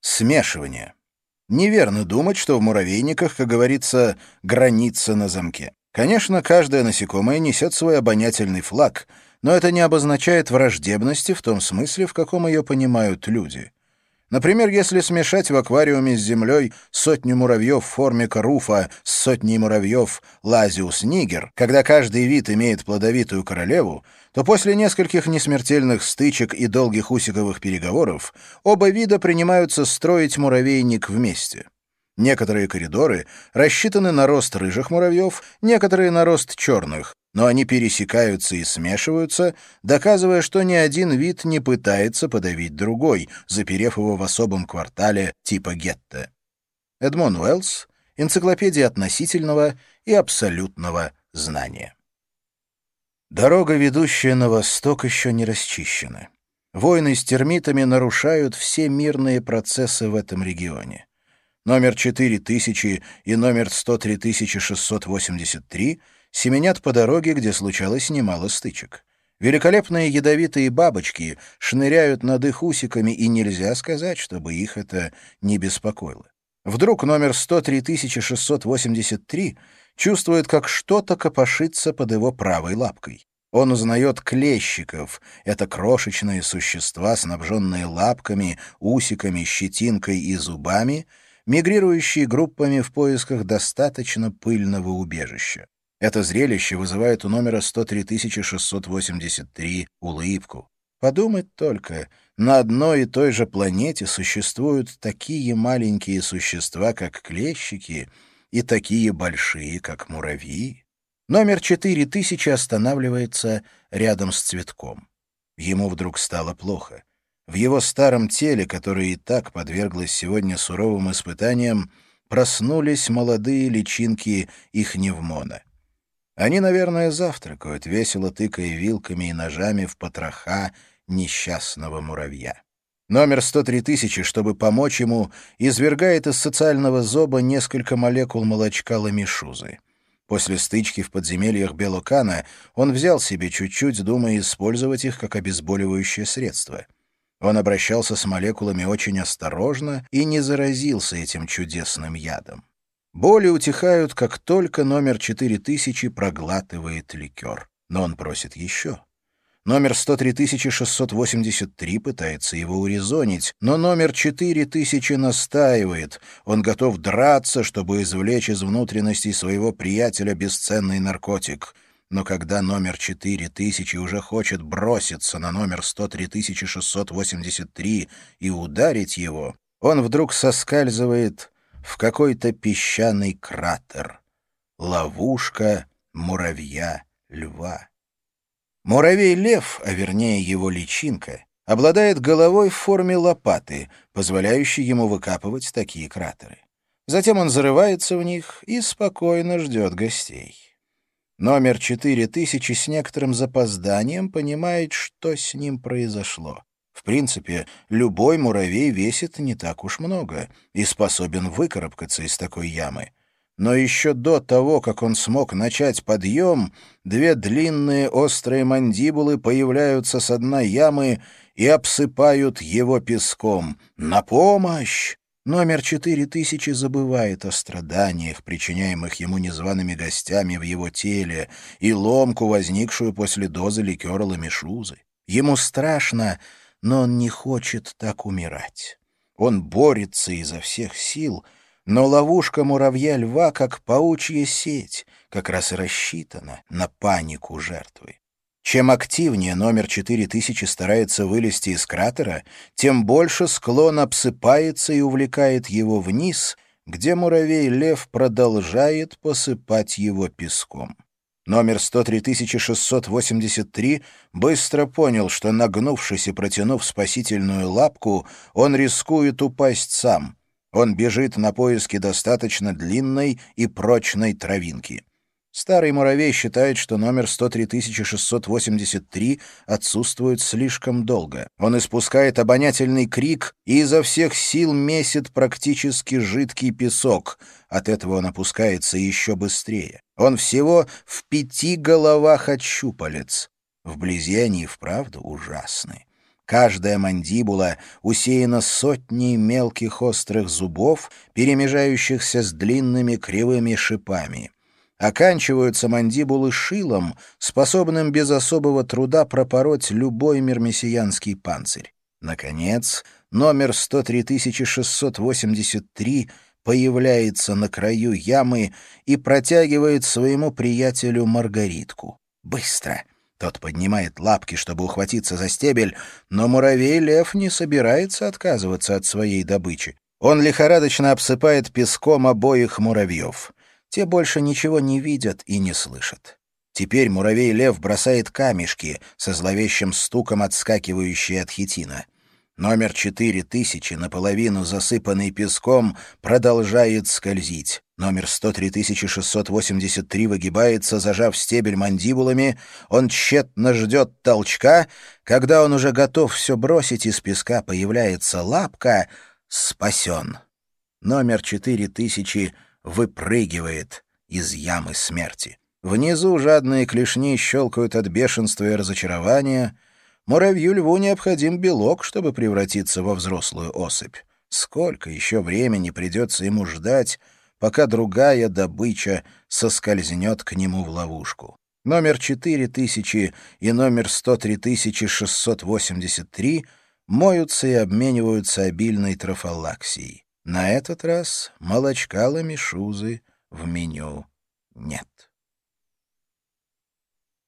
Смешивание. Неверно думать, что в муравейниках, как говорится, граница на замке. Конечно, каждое насекомое несет свой обонятельный флаг, но это не обозначает враждебности в том смысле, в каком ее понимают люди. Например, если смешать в аквариуме с землей сотню муравьев в форме коруфа с сотней муравьев лазиус нигер, когда каждый вид имеет плодовитую королеву, то после нескольких несмертельных стычек и долгих усиковых переговоров оба вида принимаются строить муравейник вместе. Некоторые коридоры рассчитаны на рост рыжих муравьев, некоторые — на рост черных, но они пересекаются и смешиваются, доказывая, что ни один вид не пытается подавить другой, заперев его в особом квартале типа гетто. Эдмон Уэллс, энциклопедия относительного и абсолютного знания. Дорога, ведущая на восток, еще не расчищена. Войны с термитами нарушают все мирные процессы в этом регионе. Номер 4000 и номер 103683 семенят по дороге, где случалось немало стычек. Великолепные ядовитые бабочки шныряют над их усиками, и нельзя сказать, чтобы их это не беспокоило. Вдруг номер 103683 чувствует, как что-то копошится под его правой лапкой. Он узнает клещиков. Это крошечные существа, снабженные лапками, усиками, щетинкой и зубами, мигрирующие группами в поисках достаточно пыльного убежища. Это зрелище вызывает у номера 103683 улыбку. Подумать только, на одной и той же планете существуют такие маленькие существа, как клещики, и такие большие, как муравьи. Номер 4000 останавливается рядом с цветком. Ему вдруг стало плохо. В его старом теле, которое и так подверглось сегодня суровым испытаниям, проснулись молодые личинки их невмона. Они, наверное, завтракают, весело тыкая вилками и ножами в потроха несчастного муравья. Номер 103 тысячи, чтобы помочь ему, извергает из социального зоба несколько молекул молочка ламишузы. После стычки в подземельях Белокана он взял себе чуть-чуть, думая использовать их как обезболивающее средство. Он обращался с молекулами очень осторожно и не заразился этим чудесным ядом. Боли утихают, как только номер 4000 проглатывает ликер. Но он просит еще. Номер 103683 пытается его урезонить, но номер 4000 настаивает. Он готов драться, чтобы извлечь из внутренностей своего приятеля бесценный наркотик. Но когда номер 4000 уже хочет броситься на номер 103683 и ударить его, он вдруг соскальзывает в какой-то песчаный кратер. Ловушка муравья-льва. Муравей-лев, а вернее его личинка, обладает головой в форме лопаты, позволяющей ему выкапывать такие кратеры. Затем он зарывается в них и спокойно ждет гостей. Номер 4000 с некоторым запозданием понимает, что с ним произошло. В принципе, любой муравей весит не так уж много и способен выкарабкаться из такой ямы. Но еще до того, как он смог начать подъем, две длинные острые мандибулы появляются с дна ямы и обсыпают его песком. «На помощь!» Номер 4000 забывает о страданиях, причиняемых ему незваными гостями в его теле, и ломку, возникшую после дозы ликера ламишузы. Ему страшно, но он не хочет так умирать. Он борется изо всех сил, но ловушка муравья-льва, как паучья сеть, как раз и рассчитана на панику жертвы. Чем активнее номер 4000 старается вылезти из кратера, тем больше склон обсыпается и увлекает его вниз, где муравей-лев продолжает посыпать его песком. Номер 103683 быстро понял, что, нагнувшись и протянув спасительную лапку, он рискует упасть сам. Он бежит на поиски достаточно длинной и прочной травинки. Старый муравей считает, что номер 103683 отсутствует слишком долго. Он испускает обонятельный крик и изо всех сил месит практически жидкий песок. От этого он опускается еще быстрее. Он всего в пяти головах от щупалец. Вблизи они вправду ужасны. Каждая мандибула усеяна сотней мелких острых зубов, перемежающихся с длинными кривыми шипами. Оканчиваются мандибулы шилом, способным без особого труда пропороть любой мирмесиянский панцирь. Наконец, номер 103683 появляется на краю ямы и протягивает своему приятелю Маргаритку. Быстро! Тот поднимает лапки, чтобы ухватиться за стебель, но муравей-лев не собирается отказываться от своей добычи. Он лихорадочно обсыпает песком обоих муравьев. Те больше ничего не видят и не слышат. Теперь муравей-лев бросает камешки, со зловещим стуком отскакивающие от хитина. Номер четыре тысячи, наполовину засыпанный песком, продолжает скользить. Номер 103683 выгибается, зажав стебель мандибулами. Он тщетно ждет толчка. Когда он уже готов все бросить, из песка появляется лапка. Спасен. Номер 4000 выпрыгивает из ямы смерти. Внизу жадные клешни щелкают от бешенства и разочарования — Муравью-льву необходим белок, чтобы превратиться во взрослую особь. Сколько еще времени придется ему ждать, пока другая добыча соскользнет к нему в ловушку? Номер 4000 и номер 103683 моются и обмениваются обильной трофалаксией. На этот раз молочка ламишузы в меню нет.